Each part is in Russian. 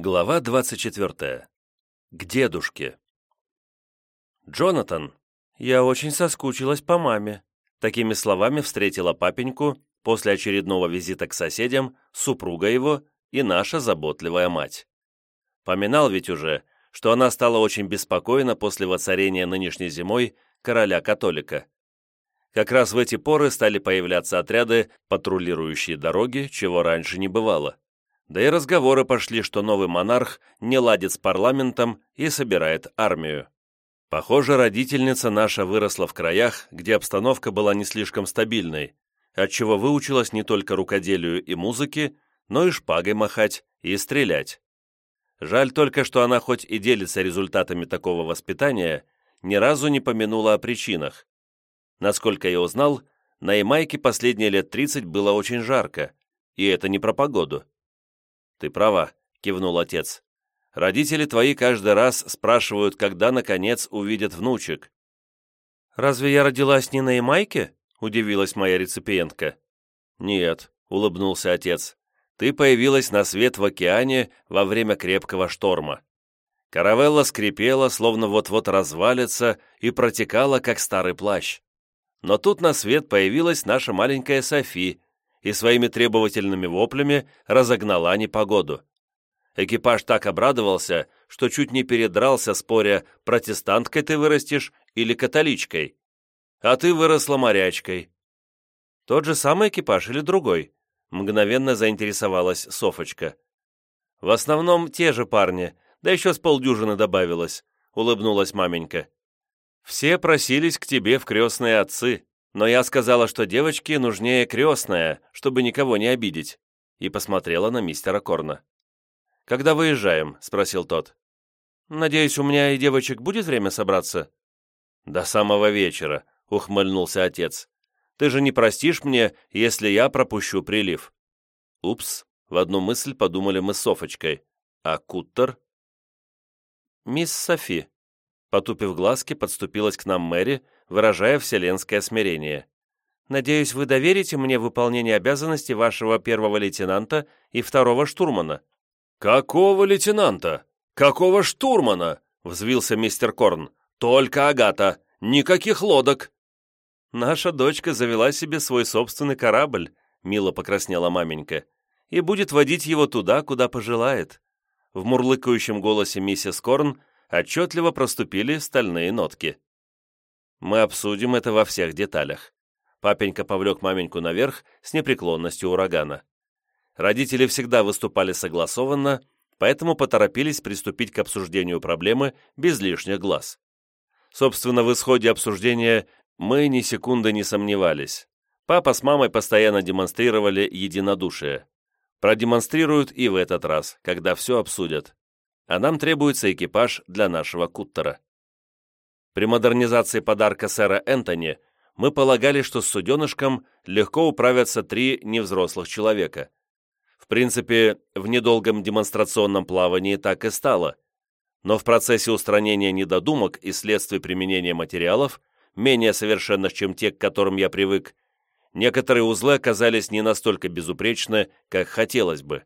Глава 24. К дедушке. «Джонатан, я очень соскучилась по маме», такими словами встретила папеньку после очередного визита к соседям, супруга его и наша заботливая мать. Поминал ведь уже, что она стала очень беспокойна после воцарения нынешней зимой короля-католика. Как раз в эти поры стали появляться отряды, патрулирующие дороги, чего раньше не бывало. Да и разговоры пошли, что новый монарх не ладит с парламентом и собирает армию. Похоже, родительница наша выросла в краях, где обстановка была не слишком стабильной, отчего выучилась не только рукоделию и музыке, но и шпагой махать и стрелять. Жаль только, что она хоть и делится результатами такого воспитания, ни разу не помянула о причинах. Насколько я узнал, на Ямайке последние лет 30 было очень жарко, и это не про погоду. «Ты права», — кивнул отец. «Родители твои каждый раз спрашивают, когда, наконец, увидят внучек». «Разве я родилась не на Ямайке?» — удивилась моя реципиентка. «Нет», — улыбнулся отец. «Ты появилась на свет в океане во время крепкого шторма. Каравелла скрипела, словно вот-вот развалится, и протекала, как старый плащ. Но тут на свет появилась наша маленькая Софи, и своими требовательными воплями разогнала непогоду. Экипаж так обрадовался, что чуть не передрался, споря, протестанткой ты вырастешь или католичкой. А ты выросла морячкой. Тот же самый экипаж или другой? Мгновенно заинтересовалась Софочка. В основном те же парни, да еще с полдюжины добавилось, улыбнулась маменька. Все просились к тебе в крестные отцы но я сказала, что девочке нужнее крестная, чтобы никого не обидеть, и посмотрела на мистера Корна. «Когда выезжаем?» — спросил тот. «Надеюсь, у меня и девочек будет время собраться?» «До самого вечера», — ухмыльнулся отец. «Ты же не простишь мне, если я пропущу прилив?» «Упс», — в одну мысль подумали мы с Софочкой. «А Куттер?» «Мисс Софи», — потупив глазки, подступилась к нам Мэри, выражая вселенское смирение. «Надеюсь, вы доверите мне выполнение обязанностей вашего первого лейтенанта и второго штурмана». «Какого лейтенанта? Какого штурмана?» — взвился мистер Корн. «Только Агата! Никаких лодок!» «Наша дочка завела себе свой собственный корабль», — мило покраснела маменька, «и будет водить его туда, куда пожелает». В мурлыкающем голосе миссис Корн отчетливо проступили стальные нотки. Мы обсудим это во всех деталях. Папенька повлек маменьку наверх с непреклонностью урагана. Родители всегда выступали согласованно, поэтому поторопились приступить к обсуждению проблемы без лишних глаз. Собственно, в исходе обсуждения мы ни секунды не сомневались. Папа с мамой постоянно демонстрировали единодушие. Продемонстрируют и в этот раз, когда все обсудят. А нам требуется экипаж для нашего куттера. При модернизации подарка сэра Энтони мы полагали, что с суденышком легко управятся три невзрослых человека. В принципе, в недолгом демонстрационном плавании так и стало. Но в процессе устранения недодумок и следствий применения материалов, менее совершенных, чем те, к которым я привык, некоторые узлы оказались не настолько безупречны, как хотелось бы.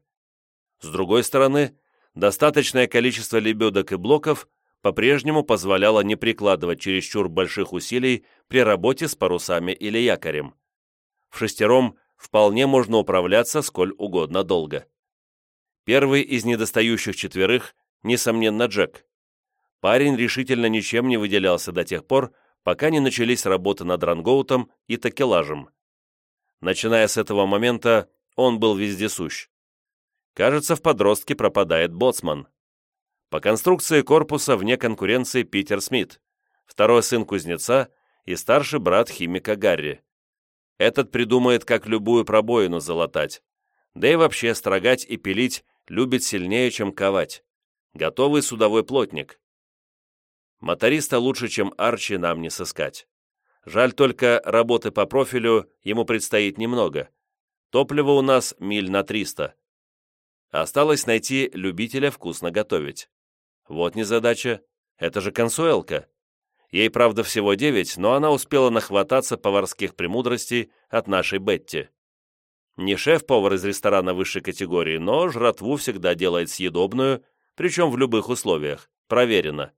С другой стороны, достаточное количество лебедок и блоков – по-прежнему позволяло не прикладывать чересчур больших усилий при работе с парусами или якорем. В шестером вполне можно управляться сколь угодно долго. Первый из недостающих четверых, несомненно, Джек. Парень решительно ничем не выделялся до тех пор, пока не начались работы над рангоутом и такелажем. Начиная с этого момента, он был вездесущ. Кажется, в подростке пропадает боцман. По конструкции корпуса вне конкуренции Питер Смит, второй сын кузнеца и старший брат химика Гарри. Этот придумает, как любую пробоину залатать. Да и вообще строгать и пилить любит сильнее, чем ковать. Готовый судовой плотник. Моториста лучше, чем Арчи, нам не сыскать. Жаль только, работы по профилю ему предстоит немного. Топлива у нас миль на 300. Осталось найти любителя вкусно готовить. Вот незадача. Это же консуэлка. Ей, правда, всего девять, но она успела нахвататься поварских премудростей от нашей Бетти. Не шеф-повар из ресторана высшей категории, но жратву всегда делает съедобную, причем в любых условиях, проверено.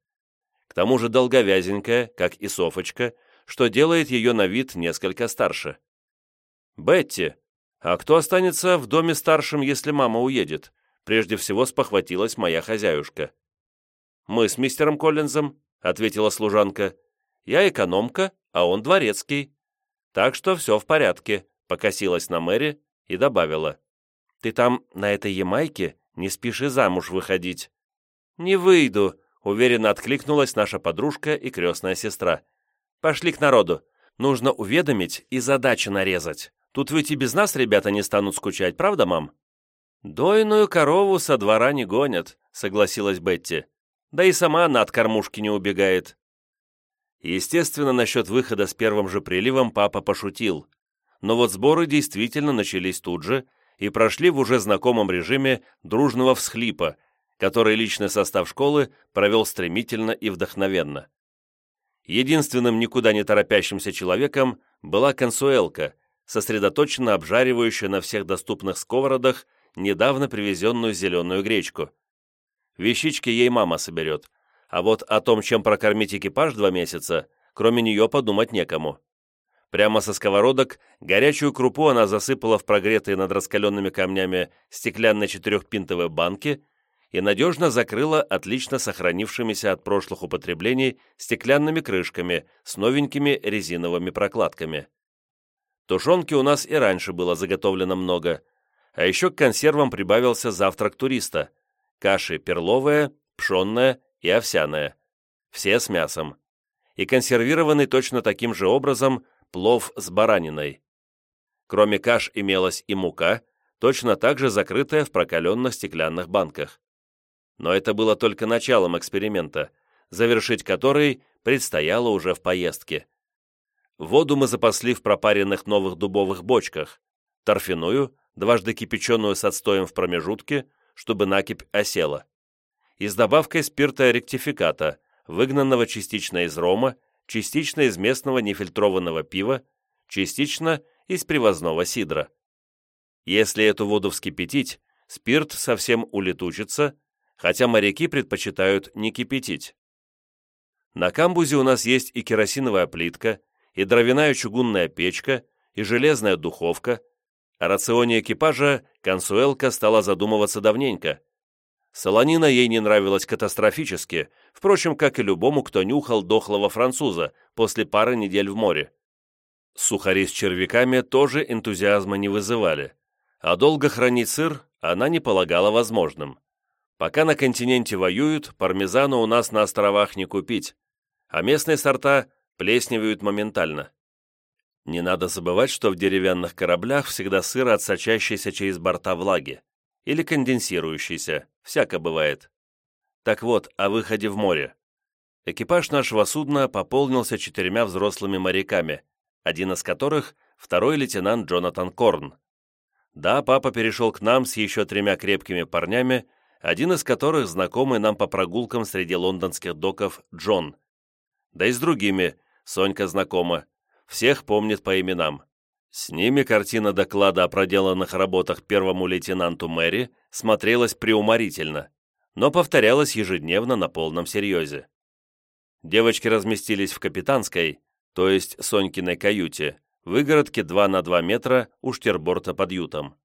К тому же долговязенькая, как и Софочка, что делает ее на вид несколько старше. «Бетти, а кто останется в доме старшим, если мама уедет?» Прежде всего спохватилась моя хозяюшка. «Мы с мистером Коллинзом», — ответила служанка. «Я экономка, а он дворецкий. Так что все в порядке», — покосилась на Мэри и добавила. «Ты там на этой Ямайке не спеши замуж выходить». «Не выйду», — уверенно откликнулась наша подружка и крестная сестра. «Пошли к народу. Нужно уведомить и задачи нарезать. Тут ведь и без нас ребята не станут скучать, правда, мам?» «Дойную корову со двора не гонят», — согласилась Бетти. «Да и сама она от кормушки не убегает». Естественно, насчет выхода с первым же приливом папа пошутил. Но вот сборы действительно начались тут же и прошли в уже знакомом режиме дружного всхлипа, который личный состав школы провел стремительно и вдохновенно. Единственным никуда не торопящимся человеком была консуэлка, сосредоточенно обжаривающая на всех доступных сковородах недавно привезенную зеленую гречку. Вещички ей мама соберет, а вот о том, чем прокормить экипаж два месяца, кроме нее подумать некому. Прямо со сковородок горячую крупу она засыпала в прогретые над раскаленными камнями стеклянные четырехпинтовые банки и надежно закрыла отлично сохранившимися от прошлых употреблений стеклянными крышками с новенькими резиновыми прокладками. Тушенки у нас и раньше было заготовлено много, а еще к консервам прибавился завтрак туриста. Каши перловая, пшенная и овсяная. Все с мясом. И консервированный точно таким же образом плов с бараниной. Кроме каш имелась и мука, точно так же закрытая в прокаленных стеклянных банках. Но это было только началом эксперимента, завершить который предстояло уже в поездке. Воду мы запасли в пропаренных новых дубовых бочках, торфяную дважды кипяченую с отстоем в промежутке, чтобы накипь осела, и с добавкой спирта ректификата, выгнанного частично из рома, частично из местного нефильтрованного пива, частично из привозного сидра. Если эту воду вскипятить, спирт совсем улетучится, хотя моряки предпочитают не кипятить. На камбузе у нас есть и керосиновая плитка, и дровяная чугунная печка, и железная духовка – о рационе экипажа консуэлка стала задумываться давненько. Солонина ей не нравилась катастрофически, впрочем, как и любому, кто нюхал дохлого француза после пары недель в море. Сухари с червяками тоже энтузиазма не вызывали, а долго хранить сыр она не полагала возможным. Пока на континенте воюют, пармезана у нас на островах не купить, а местные сорта плесневеют моментально. Не надо забывать, что в деревянных кораблях всегда сыр от сочащейся через борта влаги. Или конденсирующейся, всяко бывает. Так вот, о выходе в море. Экипаж нашего судна пополнился четырьмя взрослыми моряками, один из которых – второй лейтенант Джонатан Корн. Да, папа перешел к нам с еще тремя крепкими парнями, один из которых знакомый нам по прогулкам среди лондонских доков Джон. Да и с другими, Сонька знакома, всех помнит по именам. С ними картина доклада о проделанных работах первому лейтенанту Мэри смотрелась преуморительно, но повторялась ежедневно на полном серьезе. Девочки разместились в капитанской, то есть Сонькиной каюте, выгородке 2 на 2 метра у штерборта под ютом.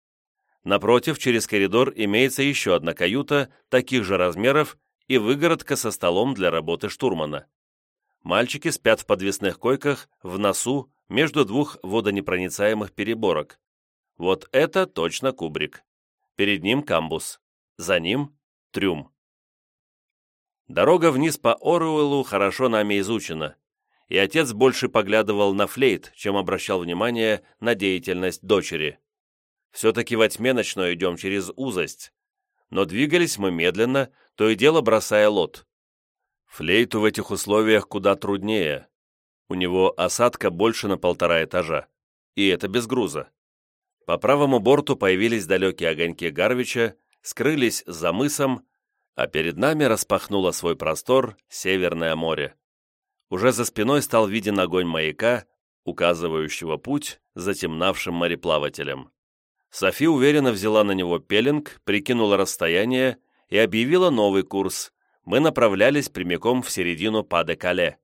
Напротив, через коридор имеется еще одна каюта таких же размеров и выгородка со столом для работы штурмана. Мальчики спят в подвесных койках, в носу, между двух водонепроницаемых переборок. Вот это точно кубрик. Перед ним камбус. За ним трюм. Дорога вниз по Оруэллу хорошо нами изучена, и отец больше поглядывал на флейт, чем обращал внимание на деятельность дочери. Все-таки во тьме ночной идем через узость. Но двигались мы медленно, то и дело бросая лот. Флейту в этих условиях куда труднее. У него осадка больше на полтора этажа. И это без груза. По правому борту появились далекие огоньки Гарвича, скрылись за мысом, а перед нами распахнуло свой простор Северное море. Уже за спиной стал виден огонь маяка, указывающего путь затемнавшим мореплавателям. Софи уверенно взяла на него пеленг, прикинула расстояние и объявила новый курс. Мы направлялись прямиком в середину Паде-Кале.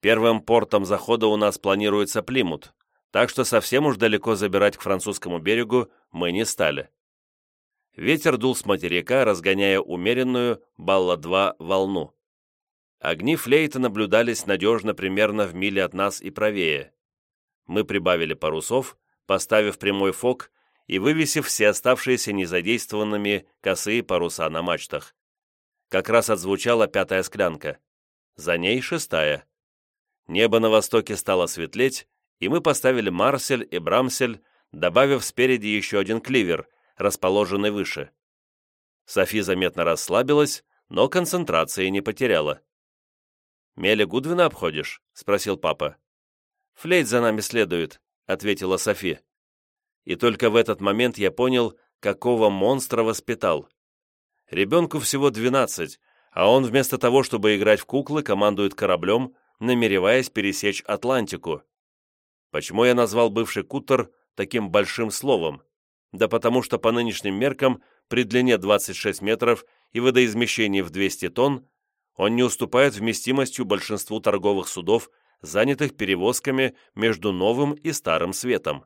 Первым портом захода у нас планируется Плимут, так что совсем уж далеко забирать к французскому берегу мы не стали. Ветер дул с материка, разгоняя умеренную балла-2 волну. Огни флейта наблюдались надежно примерно в миле от нас и правее. Мы прибавили парусов, поставив прямой фок и вывесив все оставшиеся незадействованными косые паруса на мачтах. Как раз отзвучала пятая склянка. За ней шестая. Небо на востоке стало светлеть, и мы поставили Марсель и Брамсель, добавив спереди еще один кливер, расположенный выше. Софи заметно расслабилась, но концентрации не потеряла. «Мели Гудвина обходишь?» — спросил папа. «Флейт за нами следует», — ответила Софи. И только в этот момент я понял, какого монстра воспитал. Ребенку всего двенадцать, а он вместо того, чтобы играть в куклы, командует кораблем, намереваясь пересечь Атлантику. Почему я назвал бывший кутер таким большим словом? Да потому что по нынешним меркам при длине 26 метров и водоизмещении в 200 тонн он не уступает вместимостью большинству торговых судов, занятых перевозками между новым и старым светом.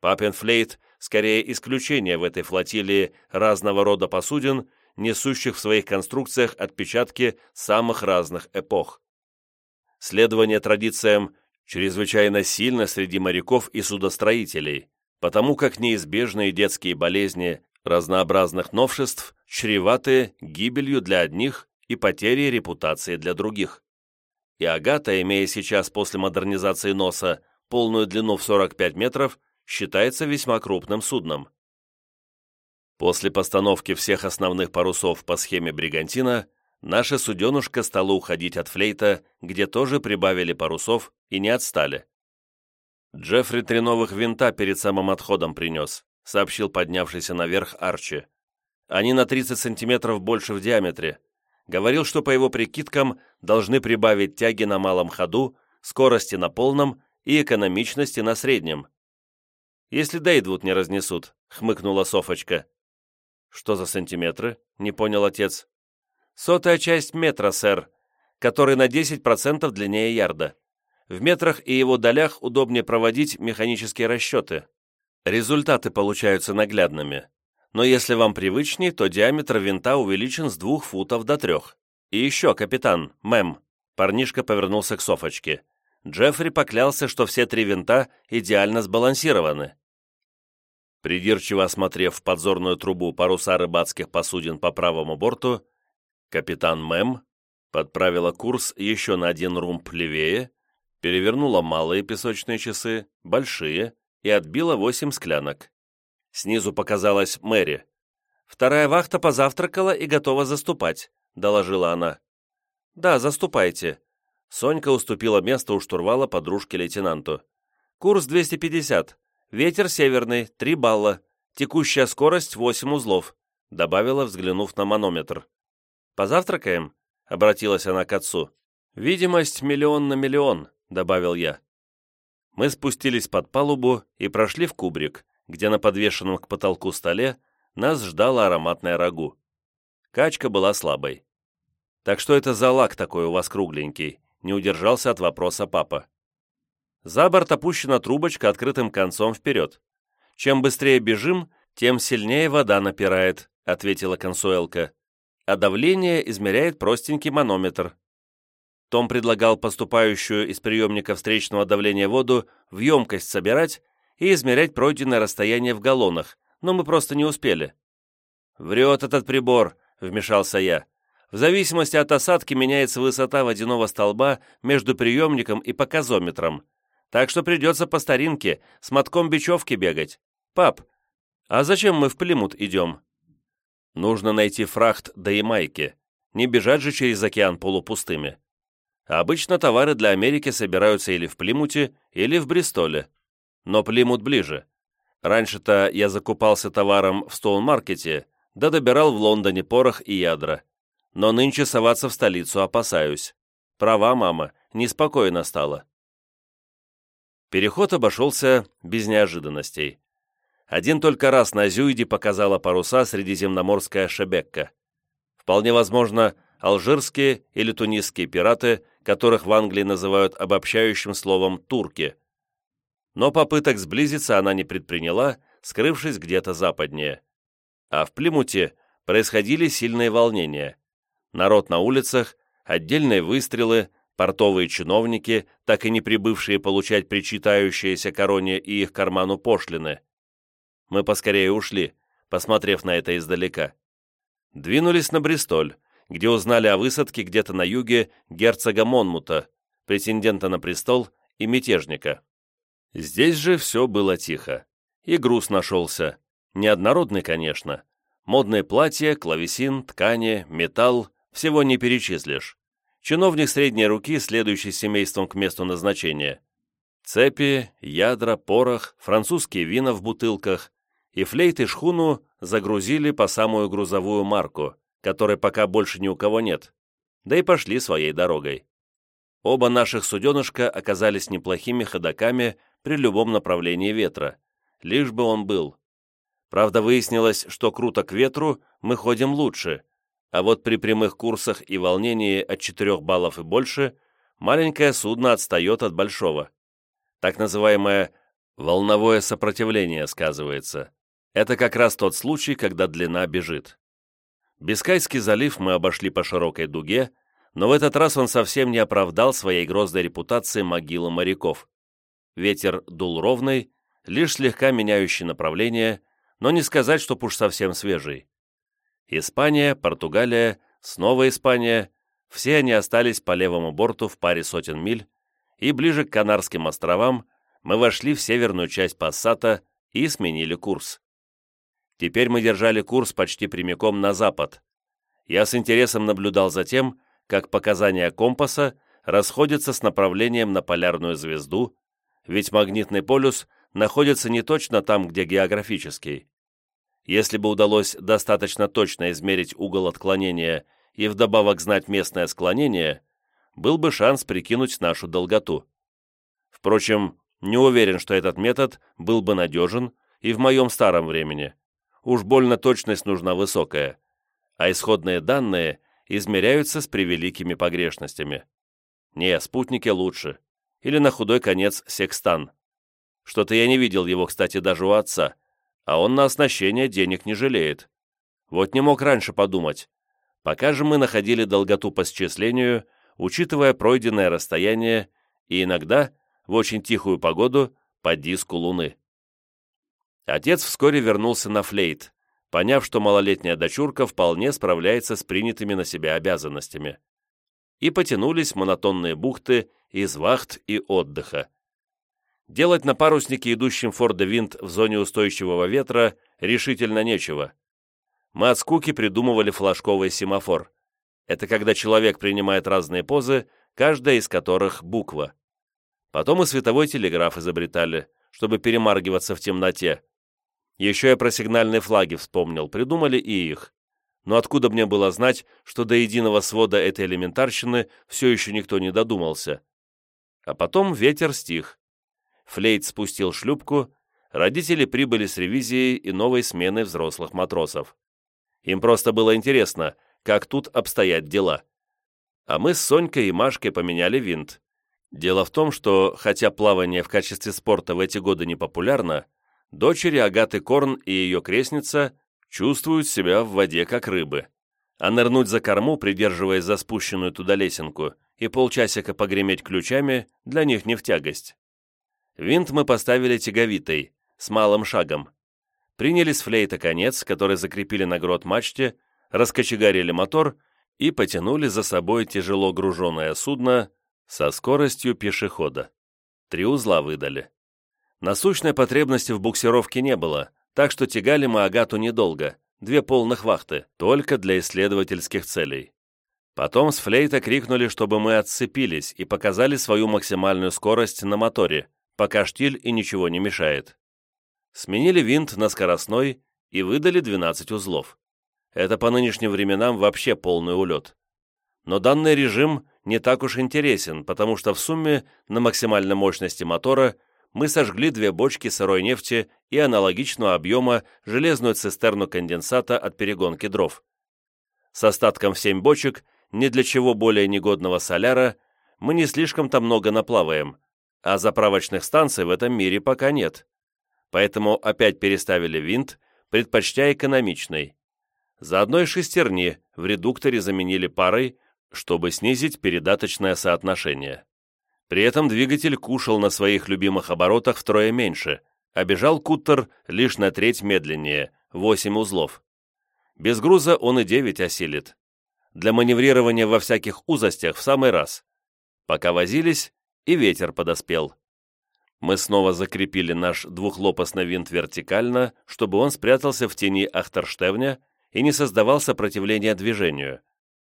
Папенфлейт скорее исключение в этой флотилии разного рода посудин, несущих в своих конструкциях отпечатки самых разных эпох. Следование традициям чрезвычайно сильно среди моряков и судостроителей, потому как неизбежные детские болезни разнообразных новшеств чреваты гибелью для одних и потерей репутации для других. И Агата, имея сейчас после модернизации носа полную длину в 45 метров, считается весьма крупным судном. После постановки всех основных парусов по схеме Бригантина наша суденушка стала уходить от флейта, где тоже прибавили парусов и не отстали. Джеффри три новых винта перед самым отходом принес, сообщил поднявшийся наверх Арчи. Они на 30 сантиметров больше в диаметре. Говорил, что по его прикидкам должны прибавить тяги на малом ходу, скорости на полном и экономичности на среднем. «Если Дейдвуд не разнесут», — хмыкнула Софочка. «Что за сантиметры?» — не понял отец. Сотая часть метра, сэр, который на 10% длиннее ярда. В метрах и его долях удобнее проводить механические расчеты. Результаты получаются наглядными. Но если вам привычней, то диаметр винта увеличен с двух футов до трех. И еще, капитан, мэм, парнишка повернулся к Софочке. Джеффри поклялся, что все три винта идеально сбалансированы. Придирчиво осмотрев подзорную трубу паруса рыбацких посудин по правому борту, Капитан Мэм подправила курс еще на один румб левее, перевернула малые песочные часы, большие, и отбила восемь склянок. Снизу показалась Мэри. «Вторая вахта позавтракала и готова заступать», — доложила она. «Да, заступайте». Сонька уступила место у штурвала подружке лейтенанту. «Курс 250. Ветер северный, 3 балла. Текущая скорость 8 узлов», — добавила, взглянув на манометр. «Позавтракаем?» — обратилась она к отцу. «Видимость миллион на миллион», — добавил я. Мы спустились под палубу и прошли в кубрик, где на подвешенном к потолку столе нас ждало ароматное рагу. Качка была слабой. «Так что это за лак такой у вас кругленький?» — не удержался от вопроса папа. За борт опущена трубочка открытым концом вперед. Чем быстрее бежим, тем сильнее вода напирает», — ответила консуэлка а давление измеряет простенький манометр. Том предлагал поступающую из приемника встречного давления воду в емкость собирать и измерять пройденное расстояние в галлонах, но мы просто не успели. «Врет этот прибор», — вмешался я. «В зависимости от осадки меняется высота водяного столба между приемником и показометром, так что придется по старинке с мотком бечевки бегать. Пап, а зачем мы в Плимут идем?» Нужно найти фрахт до Ямайки, не бежать же через океан полупустыми. Обычно товары для Америки собираются или в Плимуте, или в Бристоле. Но Плимут ближе. Раньше-то я закупался товаром в Стоун-маркете, да добирал в Лондоне порох и ядра. Но нынче соваться в столицу опасаюсь. Права, мама, неспокойно стало. Переход обошелся без неожиданностей. Один только раз на Зюиде показала паруса средиземноморская шебекка. Вполне возможно, алжирские или тунисские пираты, которых в Англии называют обобщающим словом «турки». Но попыток сблизиться она не предприняла, скрывшись где-то западнее. А в Плимуте происходили сильные волнения. Народ на улицах, отдельные выстрелы, портовые чиновники, так и не прибывшие получать причитающиеся короне и их карману пошлины. Мы поскорее ушли, посмотрев на это издалека. Двинулись на Бристоль, где узнали о высадке где-то на юге герцога Монмута, претендента на престол и мятежника. Здесь же все было тихо. И груз нашелся. Неоднородный, конечно. Модные платья, клавесин, ткани, металл – всего не перечислишь. Чиновник средней руки, следующий семейством к месту назначения. Цепи, ядра, порох, французские вина в бутылках. И флейт и шхуну загрузили по самую грузовую марку, которой пока больше ни у кого нет. Да и пошли своей дорогой. Оба наших суденышка оказались неплохими ходоками при любом направлении ветра, лишь бы он был. Правда, выяснилось, что круто к ветру мы ходим лучше, а вот при прямых курсах и волнении от 4 баллов и больше маленькое судно отстает от большого. Так называемое волновое сопротивление сказывается. Это как раз тот случай, когда длина бежит. Бискайский залив мы обошли по широкой дуге, но в этот раз он совсем не оправдал своей грозной репутации могилы моряков. Ветер дул ровный, лишь слегка меняющий направление, но не сказать, что уж совсем свежий. Испания, Португалия, снова Испания, все они остались по левому борту в паре сотен миль, и ближе к Канарским островам мы вошли в северную часть Пассата и сменили курс. Теперь мы держали курс почти прямиком на запад. Я с интересом наблюдал за тем, как показания компаса расходятся с направлением на полярную звезду, ведь магнитный полюс находится не точно там, где географический. Если бы удалось достаточно точно измерить угол отклонения и вдобавок знать местное склонение, был бы шанс прикинуть нашу долготу. Впрочем, не уверен, что этот метод был бы надежен и в моем старом времени. Уж больно точность нужна высокая, а исходные данные измеряются с превеликими погрешностями. Не, спутники лучше. Или на худой конец секстан. Что-то я не видел его, кстати, даже у отца, а он на оснащение денег не жалеет. Вот не мог раньше подумать. Пока же мы находили долготу по счислению, учитывая пройденное расстояние и иногда, в очень тихую погоду, по диску Луны. Отец вскоре вернулся на флейт, поняв, что малолетняя дочурка вполне справляется с принятыми на себя обязанностями. И потянулись монотонные бухты из вахт и отдыха. Делать на паруснике, идущем Форда Винт в зоне устойчивого ветра, решительно нечего. Мы от скуки придумывали флажковый семафор. Это когда человек принимает разные позы, каждая из которых буква. Потом и световой телеграф изобретали, чтобы перемаргиваться в темноте. Еще я про сигнальные флаги вспомнил, придумали и их. Но откуда мне было знать, что до единого свода этой элементарщины все еще никто не додумался? А потом ветер стих. Флейт спустил шлюпку, родители прибыли с ревизией и новой сменой взрослых матросов. Им просто было интересно, как тут обстоят дела. А мы с Сонькой и Машкой поменяли винт. Дело в том, что, хотя плавание в качестве спорта в эти годы не популярно, дочери Агаты Корн и ее крестница чувствуют себя в воде как рыбы. А нырнуть за корму, придерживаясь за спущенную туда лесенку, и полчасика погреметь ключами для них не в тягость. Винт мы поставили тяговитой, с малым шагом. Приняли с флейта конец, который закрепили на грот мачте, раскочегарили мотор и потянули за собой тяжело груженное судно со скоростью пешехода. Три узла выдали. Насущной потребности в буксировке не было, так что тягали мы Агату недолго, две полных вахты, только для исследовательских целей. Потом с флейта крикнули, чтобы мы отцепились и показали свою максимальную скорость на моторе, пока штиль и ничего не мешает. Сменили винт на скоростной и выдали 12 узлов. Это по нынешним временам вообще полный улет. Но данный режим не так уж интересен, потому что в сумме на максимальной мощности мотора мы сожгли две бочки сырой нефти и аналогичного объема железную цистерну конденсата от перегонки дров. С остатком в семь бочек, ни для чего более негодного соляра, мы не слишком-то много наплаваем, а заправочных станций в этом мире пока нет. Поэтому опять переставили винт, предпочтя экономичный. Заодно и шестерни в редукторе заменили парой, чтобы снизить передаточное соотношение. При этом двигатель кушал на своих любимых оборотах втрое меньше, а бежал куттер лишь на треть медленнее, 8 узлов. Без груза он и 9 осилит. Для маневрирования во всяких узостях в самый раз. Пока возились, и ветер подоспел. Мы снова закрепили наш двухлопастный винт вертикально, чтобы он спрятался в тени Ахтерштевня и не создавал сопротивления движению,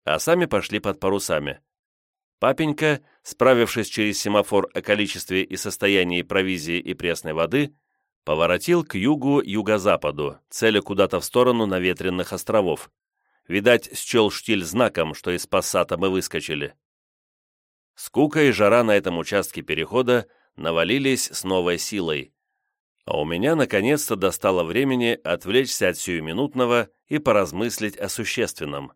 а сами пошли под парусами. Папенька, справившись через семафор о количестве и состоянии провизии и пресной воды, поворотил к югу-юго-западу, целя куда-то в сторону наветренных островов. Видать, счел штиль знаком, что из пассата мы выскочили. Скука и жара на этом участке перехода навалились с новой силой. А у меня наконец-то достало времени отвлечься от сиюминутного и поразмыслить о существенном.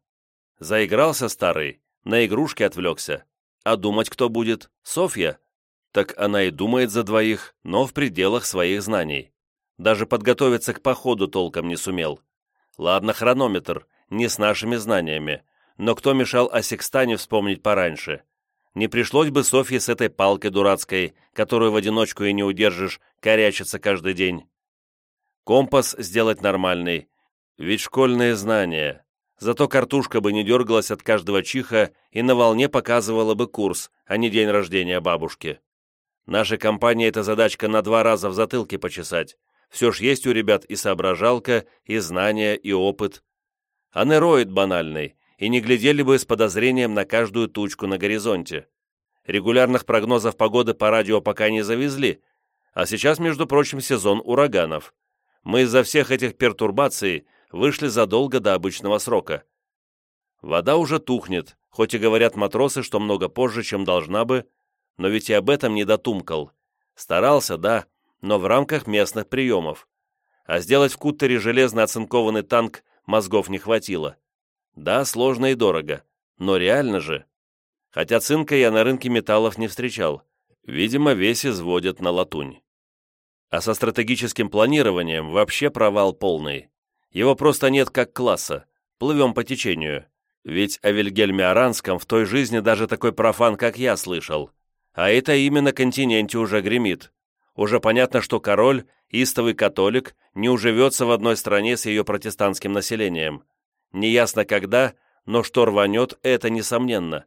Заигрался старый, на игрушки отвлекся. А думать кто будет? Софья? Так она и думает за двоих, но в пределах своих знаний. Даже подготовиться к походу толком не сумел. Ладно, хронометр, не с нашими знаниями, но кто мешал о секстане вспомнить пораньше? Не пришлось бы Софье с этой палкой дурацкой, которую в одиночку и не удержишь, корячиться каждый день. Компас сделать нормальный, ведь школьные знания, Зато картушка бы не дергалась от каждого чиха и на волне показывала бы курс, а не день рождения бабушки. Нашей компании эта задачка на два раза в затылке почесать. Все ж есть у ребят и соображалка, и знания, и опыт. Анероид банальный, и не глядели бы с подозрением на каждую тучку на горизонте. Регулярных прогнозов погоды по радио пока не завезли, а сейчас, между прочим, сезон ураганов. Мы из-за всех этих пертурбаций вышли задолго до обычного срока. Вода уже тухнет, хоть и говорят матросы, что много позже, чем должна бы, но ведь и об этом не дотумкал. Старался, да, но в рамках местных приемов. А сделать в куттере железно оцинкованный танк мозгов не хватило. Да, сложно и дорого, но реально же. Хотя цинка я на рынке металлов не встречал. Видимо, весь изводят на латунь. А со стратегическим планированием вообще провал полный. Его просто нет как класса. Плывем по течению. Ведь о Вильгельме Аранском в той жизни даже такой профан, как я, слышал. А это именно континенте уже гремит. Уже понятно, что король, истовый католик, не уживется в одной стране с ее протестантским населением. Неясно когда, но что рванет, это несомненно.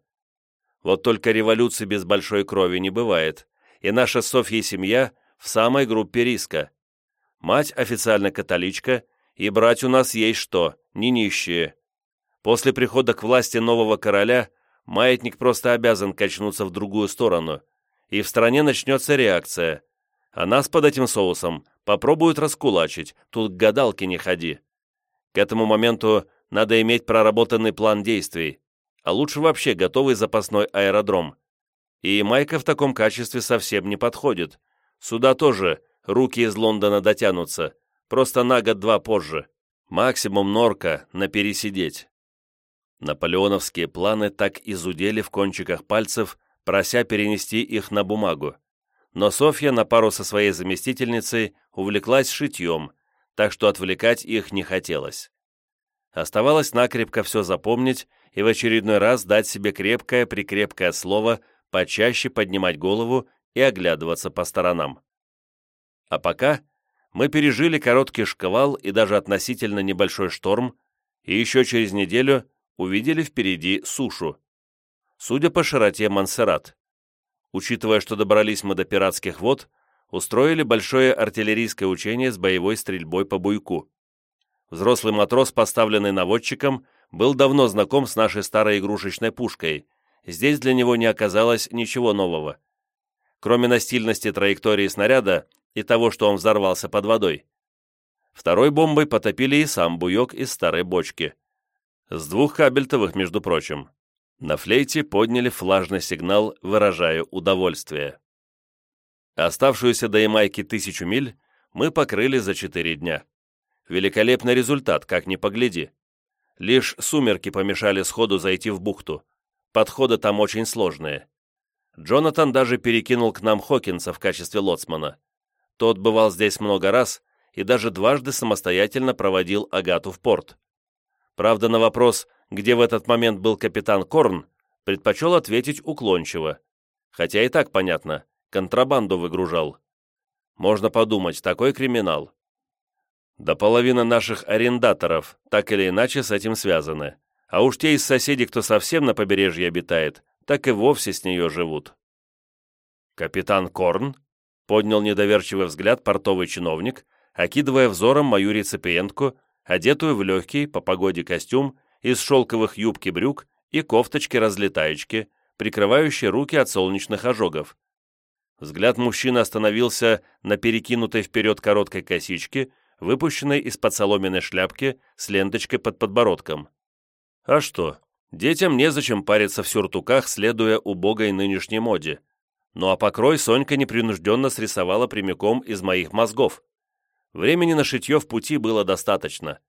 Вот только революции без большой крови не бывает, и наша Софья семья в самой группе риска. Мать официально католичка – и брать у нас есть что, не нищие. После прихода к власти нового короля маятник просто обязан качнуться в другую сторону, и в стране начнется реакция. А нас под этим соусом попробуют раскулачить, тут к гадалке не ходи. К этому моменту надо иметь проработанный план действий, а лучше вообще готовый запасной аэродром. И Майка в таком качестве совсем не подходит. Сюда тоже руки из Лондона дотянутся, просто на год-два позже. Максимум норка на пересидеть. Наполеоновские планы так изудели в кончиках пальцев, прося перенести их на бумагу. Но Софья на пару со своей заместительницей увлеклась шитьем, так что отвлекать их не хотелось. Оставалось накрепко все запомнить и в очередной раз дать себе крепкое-прикрепкое слово почаще поднимать голову и оглядываться по сторонам. А пока мы пережили короткий шквал и даже относительно небольшой шторм, и еще через неделю увидели впереди сушу. Судя по широте Монсеррат. Учитывая, что добрались мы до пиратских вод, устроили большое артиллерийское учение с боевой стрельбой по буйку. Взрослый матрос, поставленный наводчиком, был давно знаком с нашей старой игрушечной пушкой. Здесь для него не оказалось ничего нового. Кроме настильности траектории снаряда, и того, что он взорвался под водой. Второй бомбой потопили и сам буек из старой бочки. С двух кабельтовых, между прочим. На флейте подняли флажный сигнал, выражая удовольствие. Оставшуюся до Ямайки тысячу миль мы покрыли за четыре дня. Великолепный результат, как ни погляди. Лишь сумерки помешали сходу зайти в бухту. Подходы там очень сложные. Джонатан даже перекинул к нам Хокинса в качестве лоцмана. Тот бывал здесь много раз и даже дважды самостоятельно проводил Агату в порт. Правда, на вопрос, где в этот момент был капитан Корн, предпочел ответить уклончиво. Хотя и так понятно, контрабанду выгружал. Можно подумать, такой криминал. До половины наших арендаторов так или иначе с этим связаны. А уж те из соседей, кто совсем на побережье обитает, так и вовсе с нее живут. Капитан Корн поднял недоверчивый взгляд портовый чиновник, окидывая взором мою реципиентку, одетую в легкий, по погоде костюм, из шелковых юбки брюк и кофточки-разлетаечки, прикрывающие руки от солнечных ожогов. Взгляд мужчины остановился на перекинутой вперед короткой косичке, выпущенной из-под соломенной шляпки с ленточкой под подбородком. А что, детям незачем париться в сюртуках, следуя убогой нынешней моде. Ну а покрой Сонька непринужденно срисовала прямиком из моих мозгов. Времени на шитье в пути было достаточно.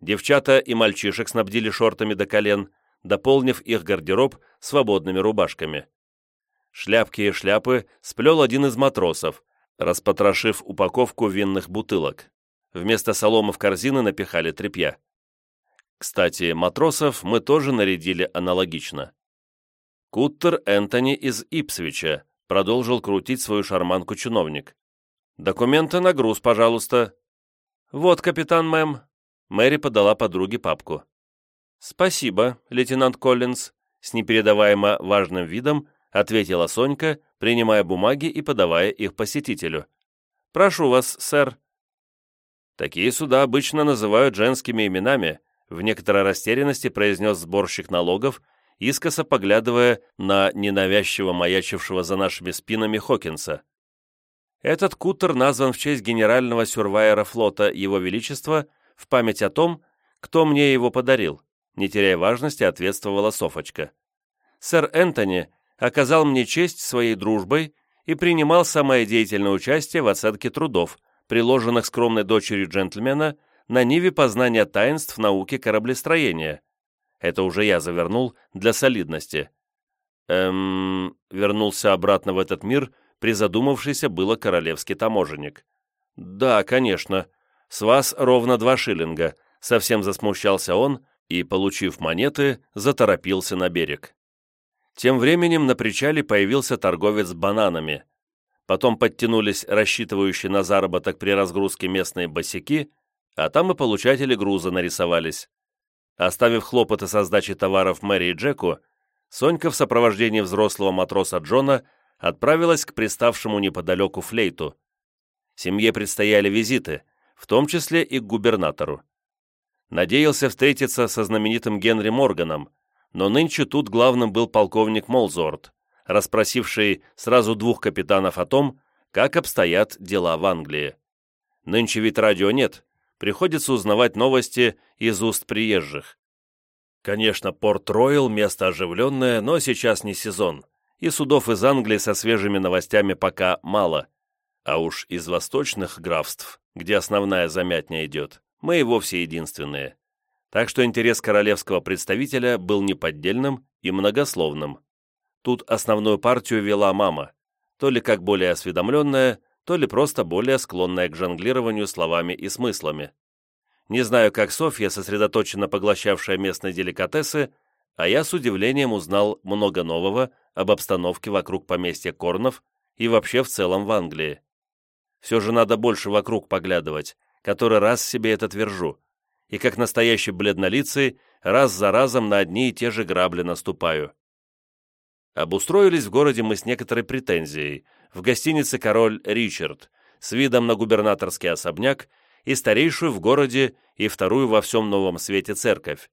Девчата и мальчишек снабдили шортами до колен, дополнив их гардероб свободными рубашками. Шляпки и шляпы сплел один из матросов, распотрошив упаковку винных бутылок. Вместо соломы в корзины напихали тряпья. Кстати, матросов мы тоже нарядили аналогично. Куттер Энтони из Ипсвича продолжил крутить свою шарманку чиновник. «Документы на груз, пожалуйста». «Вот, капитан мэм». Мэри подала подруге папку. «Спасибо, лейтенант Коллинз», с непередаваемо важным видом ответила Сонька, принимая бумаги и подавая их посетителю. «Прошу вас, сэр». Такие суда обычно называют женскими именами, в некоторой растерянности произнес сборщик налогов, искоса поглядывая на ненавязчиво маячившего за нашими спинами Хокинса. Этот кутер назван в честь генерального сюрвайера флота Его Величества в память о том, кто мне его подарил, не теряя важности, ответствовала Софочка. Сэр Энтони оказал мне честь своей дружбой и принимал самое деятельное участие в оценке трудов, приложенных скромной дочерью джентльмена на ниве познания таинств науки кораблестроения. Это уже я завернул для солидности. Эм... Вернулся обратно в этот мир, призадумавшийся было королевский таможенник. «Да, конечно. С вас ровно два шиллинга», — совсем засмущался он и, получив монеты, заторопился на берег. Тем временем на причале появился торговец бананами. Потом подтянулись рассчитывающие на заработок при разгрузке местные босяки, а там и получатели груза нарисовались. Оставив хлопоты со сдачей товаров Мэри и Джеку, Сонька в сопровождении взрослого матроса Джона отправилась к приставшему неподалеку флейту. Семье предстояли визиты, в том числе и к губернатору. Надеялся встретиться со знаменитым Генри Морганом, но нынче тут главным был полковник Молзорт, расспросивший сразу двух капитанов о том, как обстоят дела в Англии. Нынче ведь радио нет, приходится узнавать новости из уст приезжих. Конечно, Порт-Ройл – место оживленное, но сейчас не сезон, и судов из Англии со свежими новостями пока мало. А уж из восточных графств, где основная замятня идет, мы и вовсе единственные так что интерес королевского представителя был неподдельным и многословным. Тут основную партию вела мама, то ли как более осведомленная, то ли просто более склонная к жонглированию словами и смыслами. Не знаю, как Софья, сосредоточенно поглощавшая местные деликатесы, а я с удивлением узнал много нового об обстановке вокруг поместья Корнов и вообще в целом в Англии. Все же надо больше вокруг поглядывать, который раз себе это твержу и как настоящий бледнолицый раз за разом на одни и те же грабли наступаю. Обустроились в городе мы с некоторой претензией, в гостинице «Король Ричард», с видом на губернаторский особняк и старейшую в городе и вторую во всем новом свете церковь.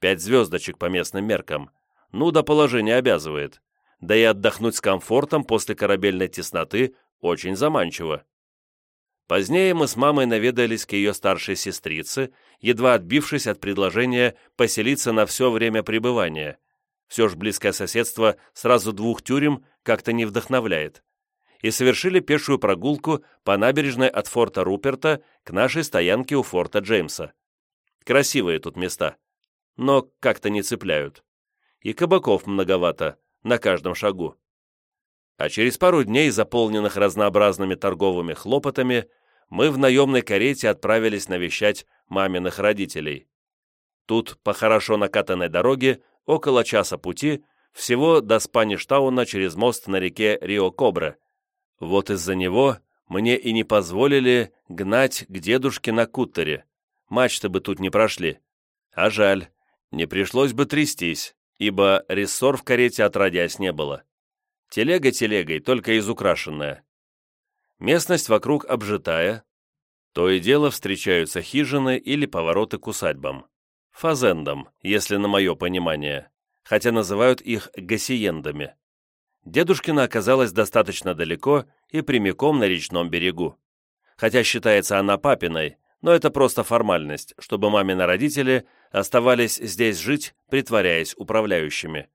Пять звездочек по местным меркам. Ну, да положение обязывает. Да и отдохнуть с комфортом после корабельной тесноты очень заманчиво. Позднее мы с мамой наведались к ее старшей сестрице, едва отбившись от предложения поселиться на все время пребывания. Все ж близкое соседство сразу двух тюрем как-то не вдохновляет. и совершили пешую прогулку по набережной от форта Руперта к нашей стоянке у форта Джеймса. Красивые тут места, но как-то не цепляют. И кабаков многовато, на каждом шагу. А через пару дней, заполненных разнообразными торговыми хлопотами, мы в наемной карете отправились навещать маминых родителей. Тут, по хорошо накатанной дороге, около часа пути, всего до Спаништауна через мост на реке Рио-Кобра. Вот из-за него мне и не позволили гнать к дедушке на кутере. Мачты бы тут не прошли. А жаль, не пришлось бы трястись, ибо рессор в карете отродясь не было. Телега телегой, только изукрашенная. Местность вокруг обжитая. То и дело встречаются хижины или повороты к усадьбам. Фазендам, если на мое понимание, хотя называют их гасиендами. Дедушкина оказалась достаточно далеко и прямиком на речном берегу. Хотя считается она папиной, но это просто формальность, чтобы мамины родители оставались здесь жить, притворяясь управляющими.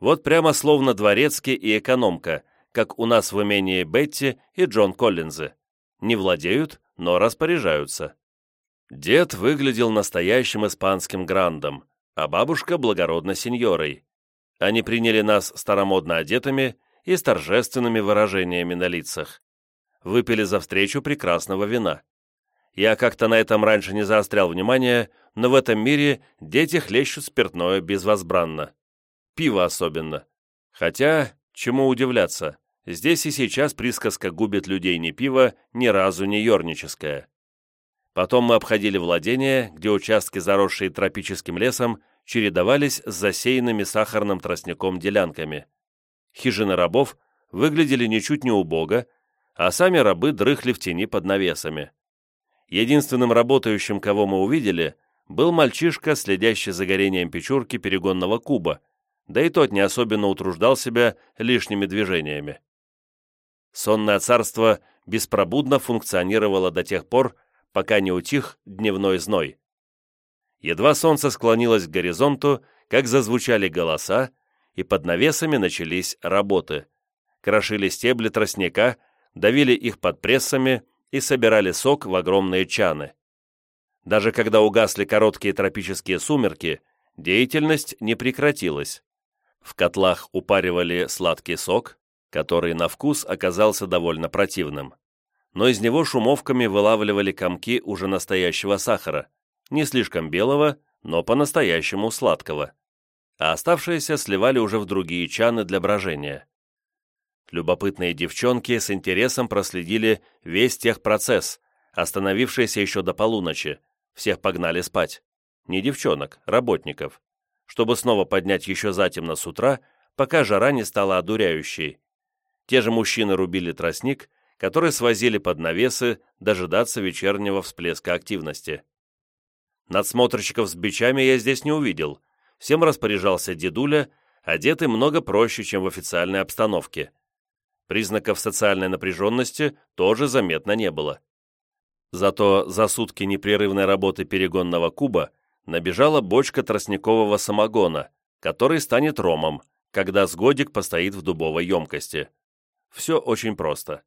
Вот прямо словно дворецкий и экономка, как у нас в имении Бетти и Джон Коллинзы. Не владеют, но распоряжаются. Дед выглядел настоящим испанским грандом, а бабушка – благородно сеньорой. Они приняли нас старомодно одетыми и с торжественными выражениями на лицах. Выпили за встречу прекрасного вина. Я как-то на этом раньше не заострял внимание, но в этом мире дети хлещут спиртное безвозбранно пиво особенно. Хотя, чему удивляться, здесь и сейчас присказка губит людей не пиво, ни разу не ерническая. Потом мы обходили владения, где участки, заросшие тропическим лесом, чередовались с засеянными сахарным тростником делянками. Хижины рабов выглядели ничуть не убого, а сами рабы дрыхли в тени под навесами. Единственным работающим, кого мы увидели, был мальчишка, следящий за горением печурки перегонного куба, да и тот не особенно утруждал себя лишними движениями. Сонное царство беспробудно функционировало до тех пор, пока не утих дневной зной. Едва солнце склонилось к горизонту, как зазвучали голоса, и под навесами начались работы. Крошили стебли тростника, давили их под прессами и собирали сок в огромные чаны. Даже когда угасли короткие тропические сумерки, деятельность не прекратилась. В котлах упаривали сладкий сок, который на вкус оказался довольно противным. Но из него шумовками вылавливали комки уже настоящего сахара, не слишком белого, но по-настоящему сладкого. А оставшиеся сливали уже в другие чаны для брожения. Любопытные девчонки с интересом проследили весь техпроцесс, остановившийся еще до полуночи. Всех погнали спать. Не девчонок, работников чтобы снова поднять еще затемно с утра, пока жара не стала одуряющей. Те же мужчины рубили тростник, который свозили под навесы дожидаться вечернего всплеска активности. Надсмотрщиков с бичами я здесь не увидел. Всем распоряжался дедуля, одетый много проще, чем в официальной обстановке. Признаков социальной напряженности тоже заметно не было. Зато за сутки непрерывной работы перегонного куба набежала бочка тростникового самогона, который станет ромом, когда с годик постоит в дубовой емкости. Все очень просто.